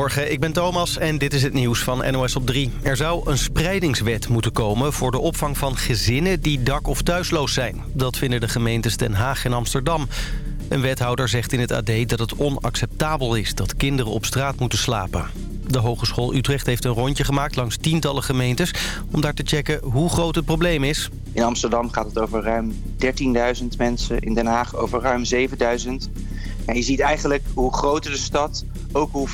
Goedemorgen, ik ben Thomas en dit is het nieuws van NOS op 3. Er zou een spreidingswet moeten komen voor de opvang van gezinnen die dak- of thuisloos zijn. Dat vinden de gemeentes Den Haag en Amsterdam. Een wethouder zegt in het AD dat het onacceptabel is dat kinderen op straat moeten slapen. De Hogeschool Utrecht heeft een rondje gemaakt langs tientallen gemeentes... om daar te checken hoe groot het probleem is. In Amsterdam gaat het over ruim 13.000 mensen. In Den Haag over ruim 7.000. Ja, je ziet eigenlijk hoe groter de stad, ook hoe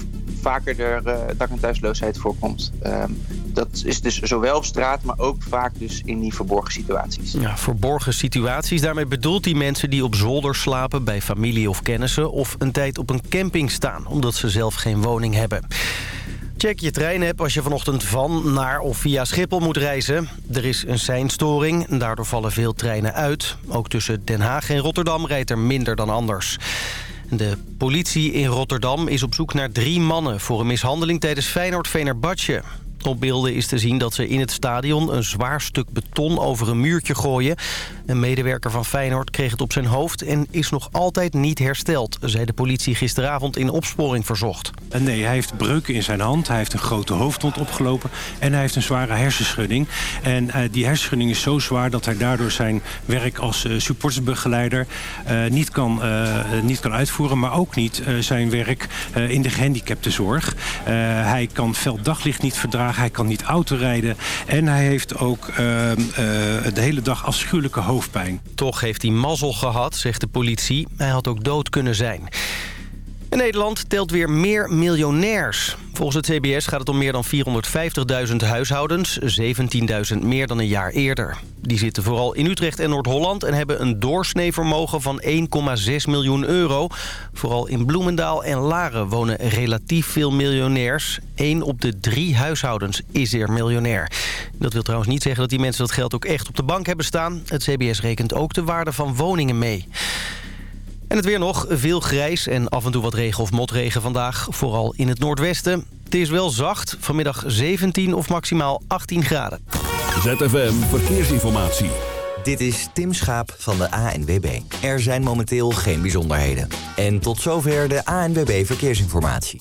vaker er uh, dak- en thuisloosheid voorkomt. Ehm, dat is dus zowel op straat, maar ook vaak dus in die verborgen situaties. Ja, verborgen situaties. Daarmee bedoelt die mensen die op zolder slapen bij familie of kennissen... of een tijd op een camping staan, omdat ze zelf geen woning hebben. Check je trein-app als je vanochtend van, naar of via Schiphol moet reizen. Er is een seinstoring daardoor vallen veel treinen uit. Ook tussen Den Haag en Rotterdam rijdt er minder dan anders. De politie in Rotterdam is op zoek naar drie mannen... voor een mishandeling tijdens Feyenoord-Venerbahce. Is te zien dat ze in het stadion een zwaar stuk beton over een muurtje gooien. Een medewerker van Feyenoord kreeg het op zijn hoofd en is nog altijd niet hersteld, zei de politie gisteravond in opsporing verzocht. Nee, hij heeft breuken in zijn hand, hij heeft een grote hoofdwond opgelopen en hij heeft een zware hersenschudding. En uh, die hersenschudding is zo zwaar dat hij daardoor zijn werk als uh, supportersbegeleider uh, niet, kan, niet kan uitvoeren, maar ook niet zijn werk in de gehandicaptenzorg. hij kan fel daglicht niet verdragen hij kan niet autorijden. En hij heeft ook uh, de hele dag afschuwelijke hoofdpijn. Toch heeft hij mazzel gehad, zegt de politie. Hij had ook dood kunnen zijn. Nederland telt weer meer miljonairs. Volgens het CBS gaat het om meer dan 450.000 huishoudens, 17.000 meer dan een jaar eerder. Die zitten vooral in Utrecht en Noord-Holland en hebben een doorsneevermogen van 1,6 miljoen euro. Vooral in Bloemendaal en Laren wonen relatief veel miljonairs. Eén op de drie huishoudens is er miljonair. Dat wil trouwens niet zeggen dat die mensen dat geld ook echt op de bank hebben staan. Het CBS rekent ook de waarde van woningen mee. En het weer nog, veel grijs en af en toe wat regen of motregen vandaag. Vooral in het noordwesten. Het is wel zacht, vanmiddag 17 of maximaal 18 graden. ZFM Verkeersinformatie. Dit is Tim Schaap van de ANWB. Er zijn momenteel geen bijzonderheden. En tot zover de ANWB Verkeersinformatie.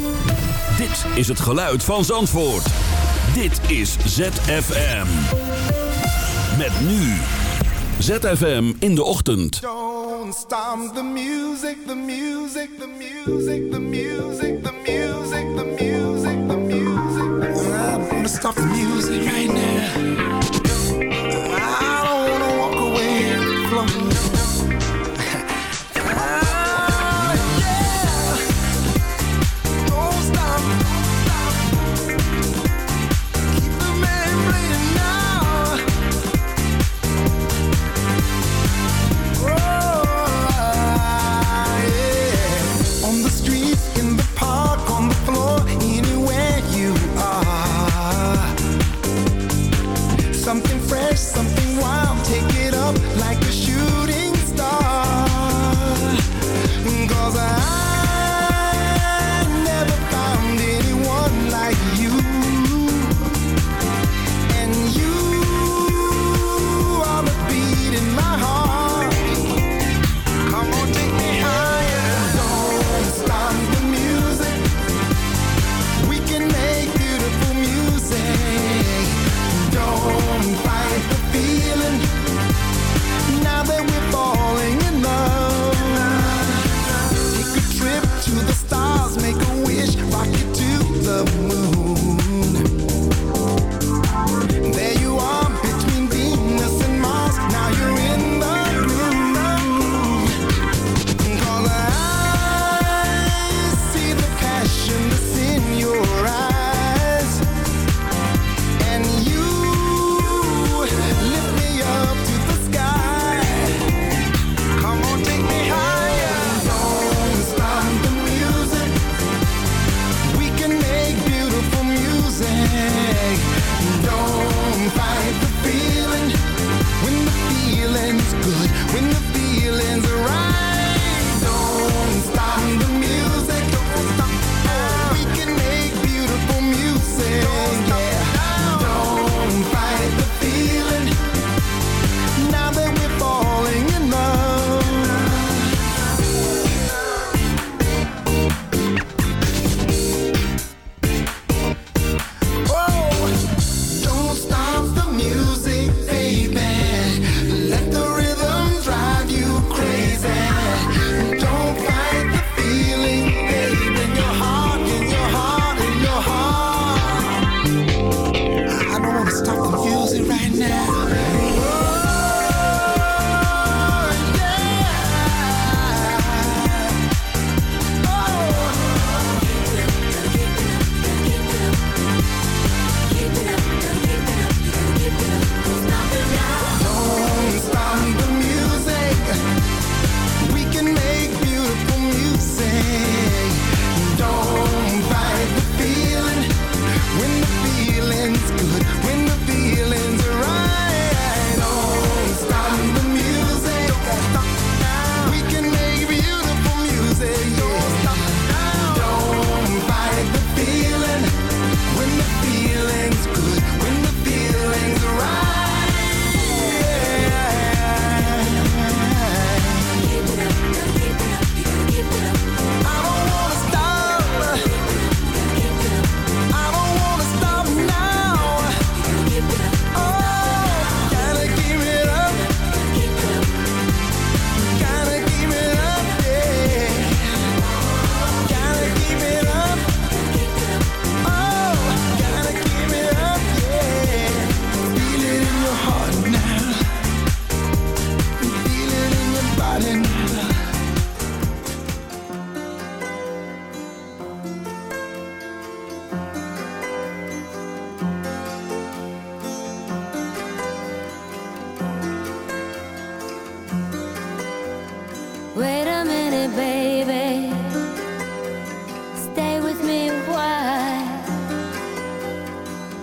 Dit is het geluid van Zandvoort. Dit is ZFM. Met nu. ZFM in de ochtend. Don't stop the music, the music, the music, the music, the music, the music, the music. I'm gonna stop the music right now. I don't wanna walk away from On the street, in the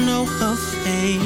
know her face.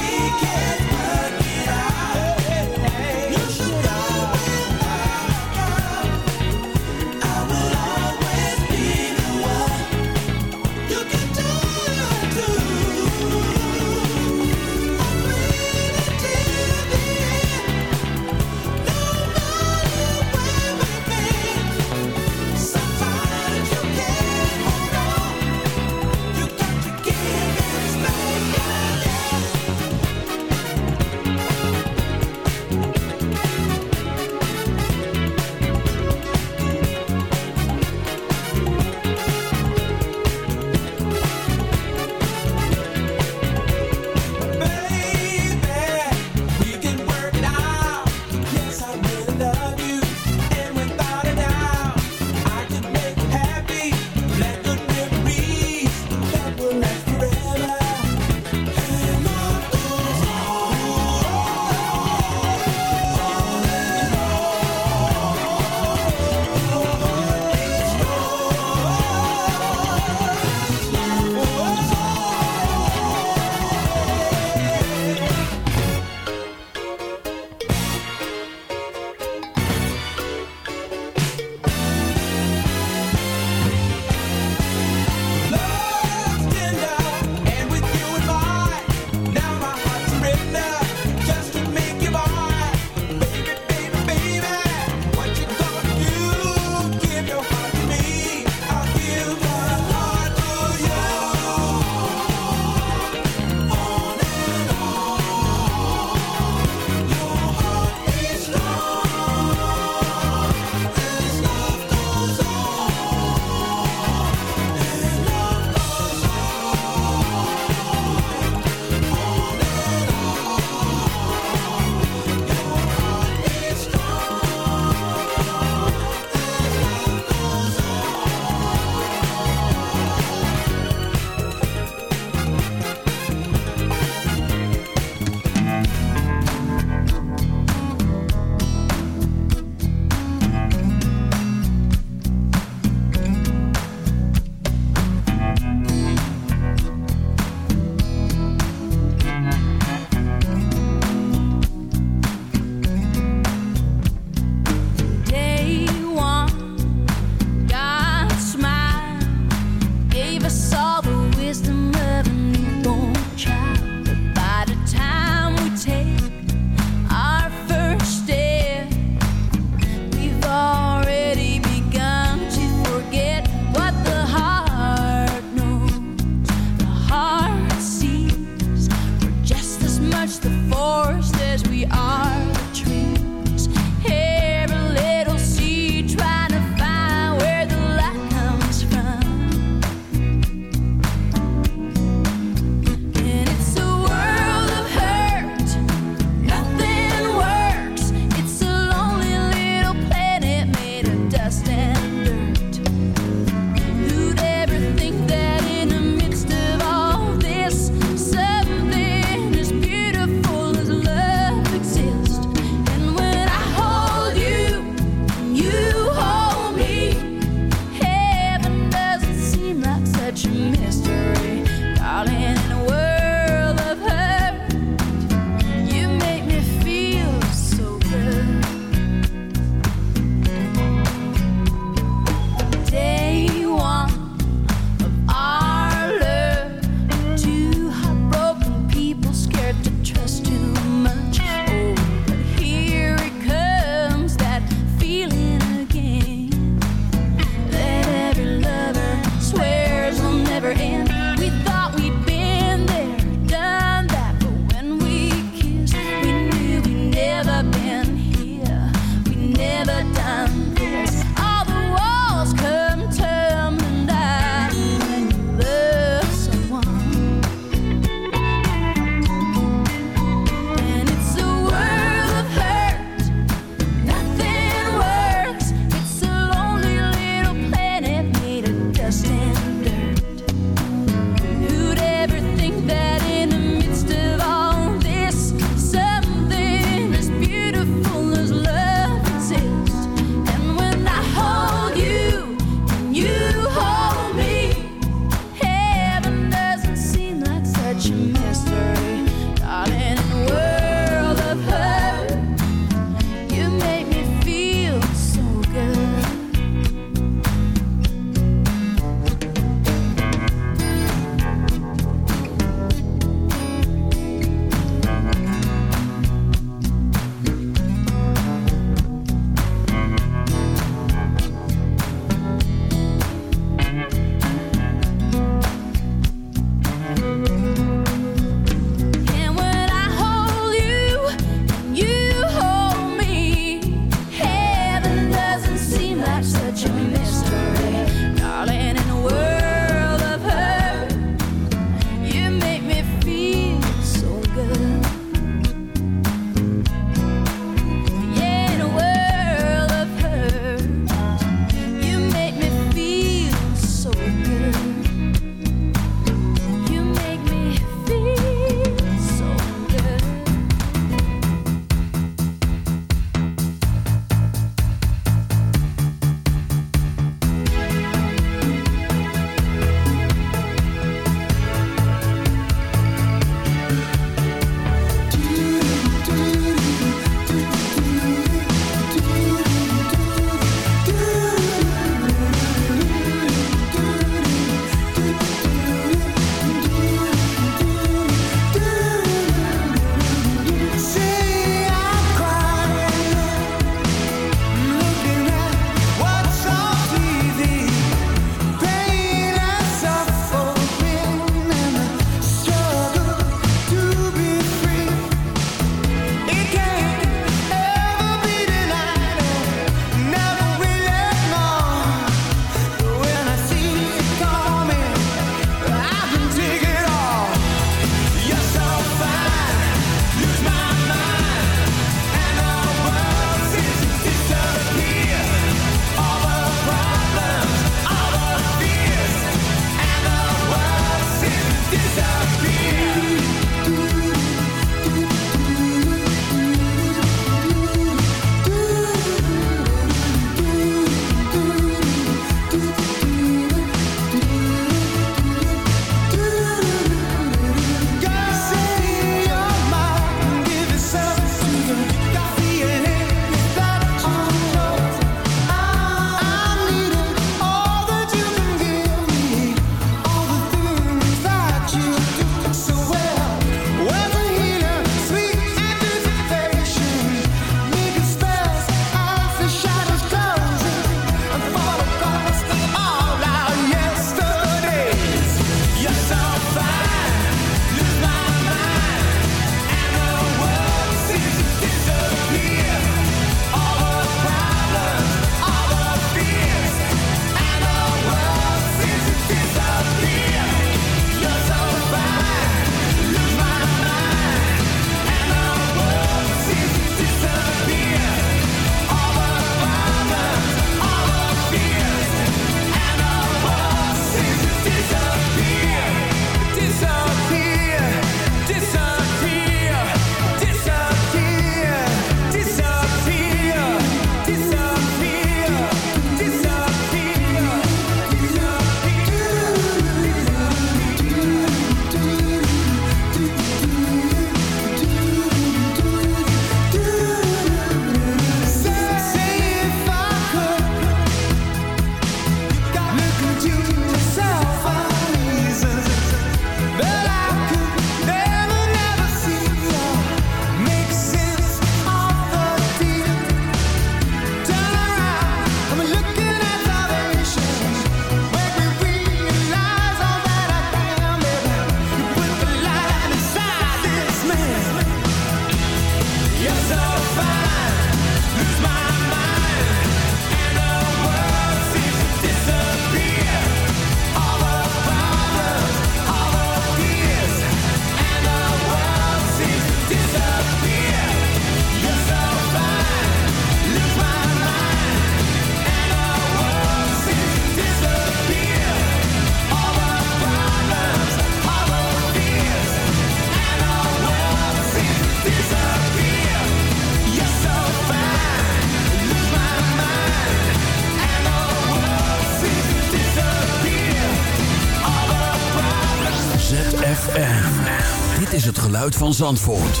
Geluid van Zandvoort.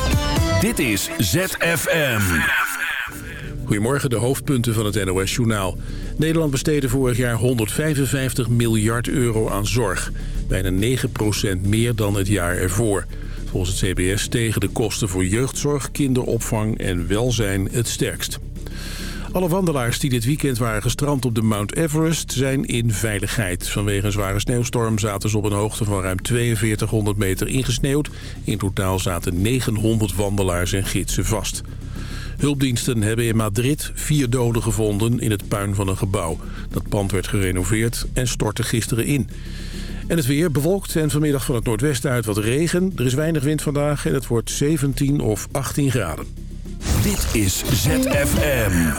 Dit is ZFM. Goedemorgen, de hoofdpunten van het NOS-journaal. Nederland besteedde vorig jaar 155 miljard euro aan zorg. Bijna 9% meer dan het jaar ervoor. Volgens het CBS stegen de kosten voor jeugdzorg, kinderopvang en welzijn het sterkst. Alle wandelaars die dit weekend waren gestrand op de Mount Everest zijn in veiligheid. Vanwege een zware sneeuwstorm zaten ze op een hoogte van ruim 4200 meter ingesneeuwd. In totaal zaten 900 wandelaars en gidsen vast. Hulpdiensten hebben in Madrid vier doden gevonden in het puin van een gebouw. Dat pand werd gerenoveerd en stortte gisteren in. En het weer bewolkt en vanmiddag van het noordwesten uit wat regen. Er is weinig wind vandaag en het wordt 17 of 18 graden. Dit is ZFM.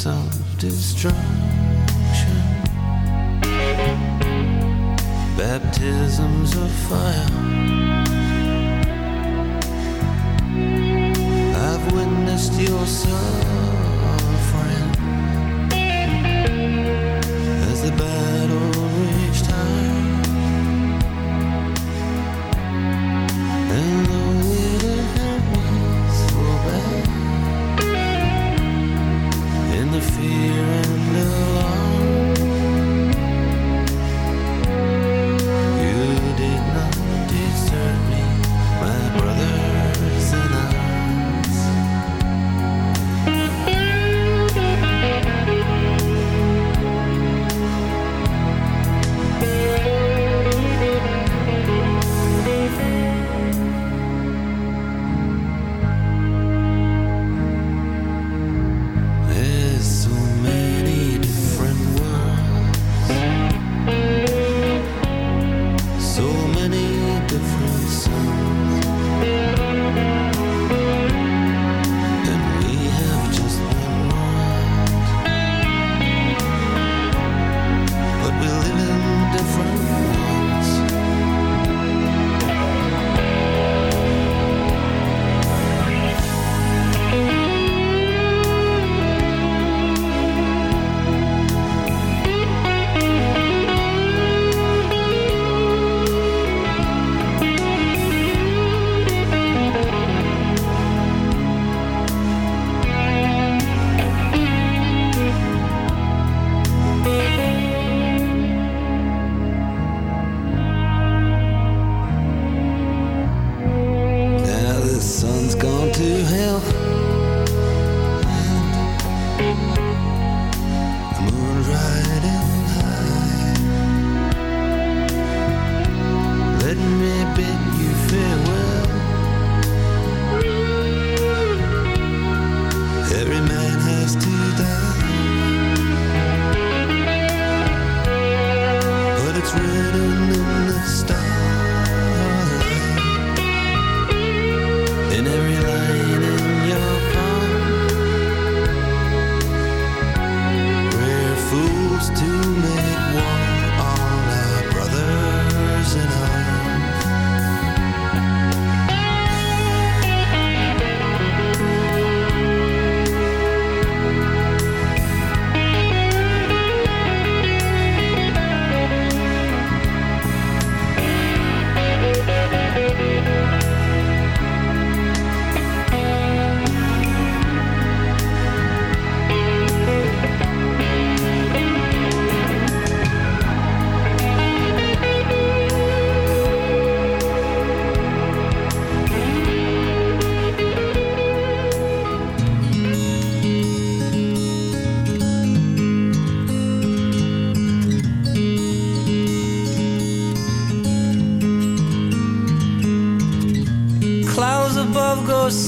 gates of destruction. Baptisms of fire.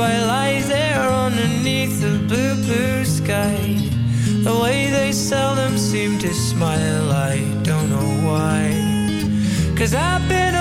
I lie there underneath the blue, blue sky. The way they seldom seem to smile, I don't know why. Cause I've been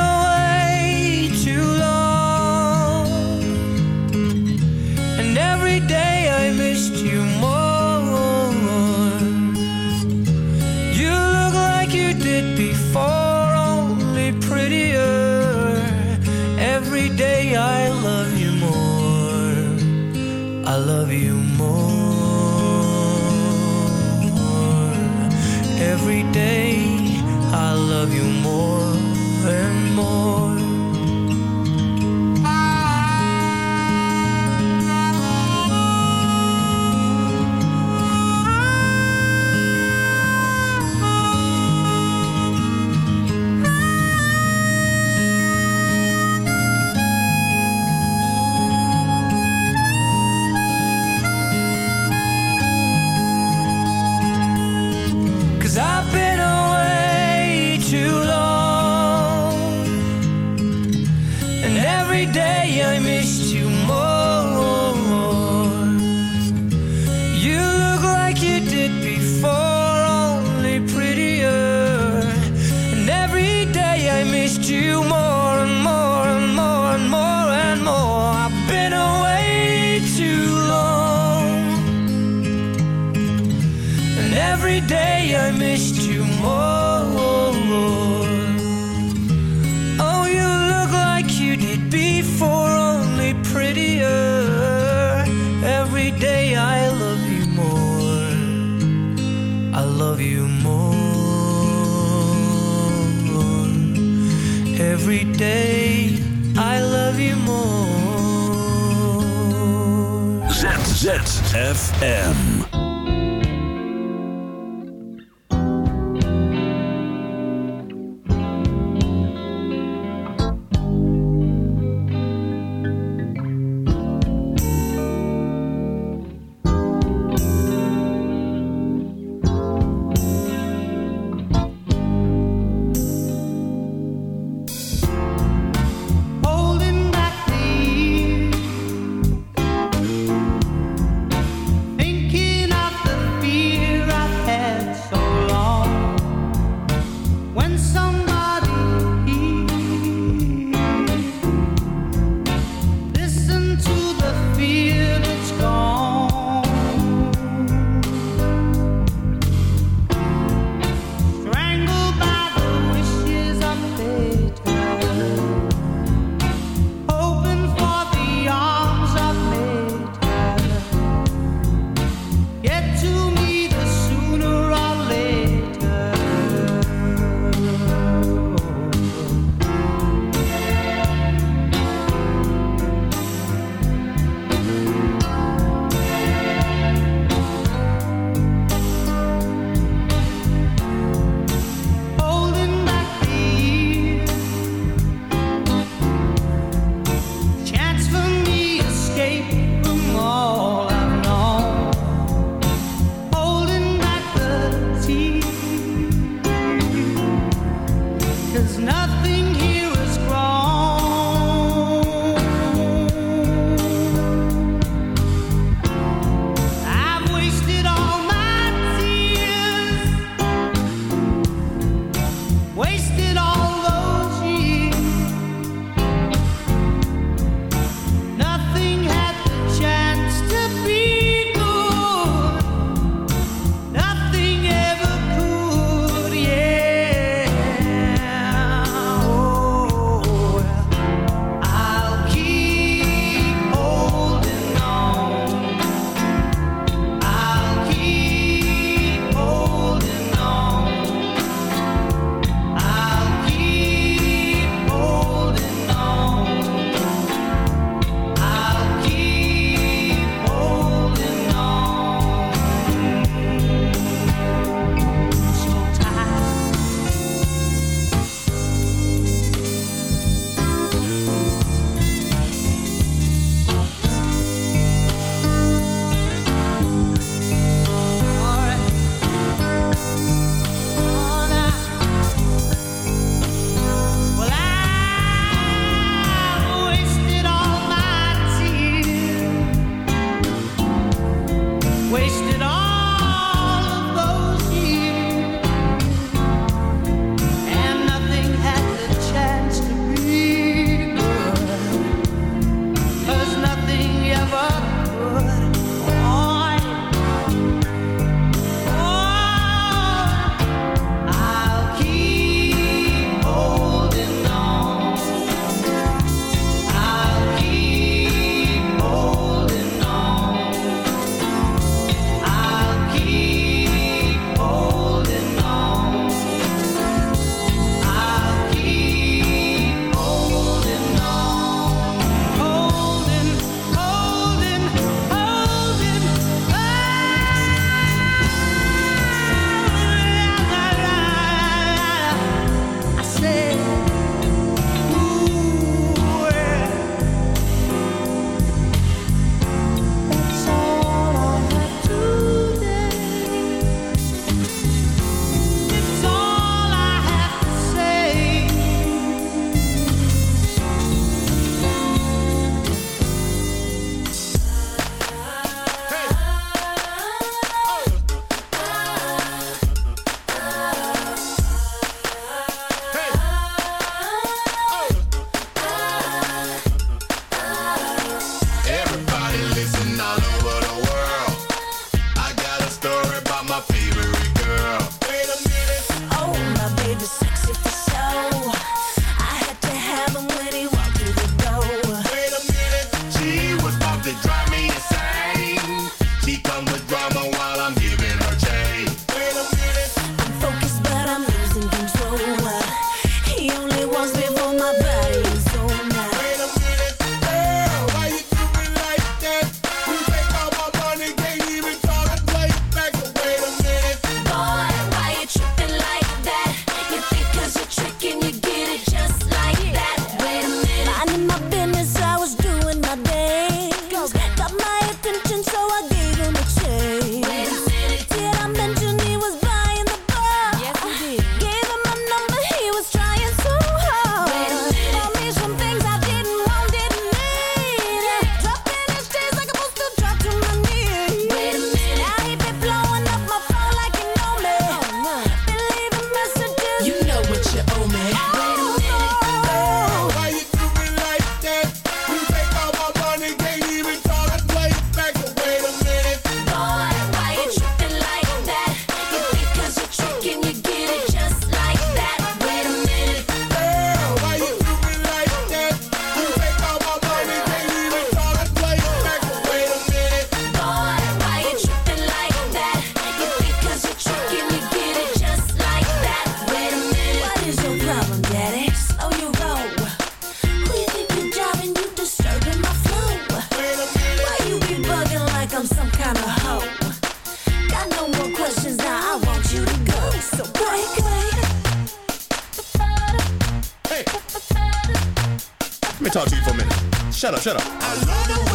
Shut up, shut up.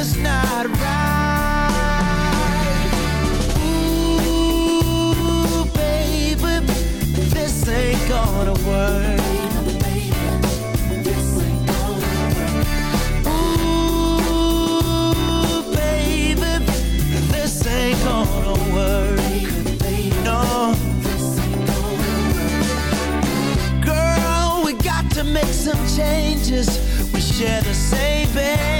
Just not right. Ooh, baby, this ain't gonna work. Ooh, baby, this ain't gonna work. No. Girl, we got to make some changes. We share the same bed,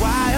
why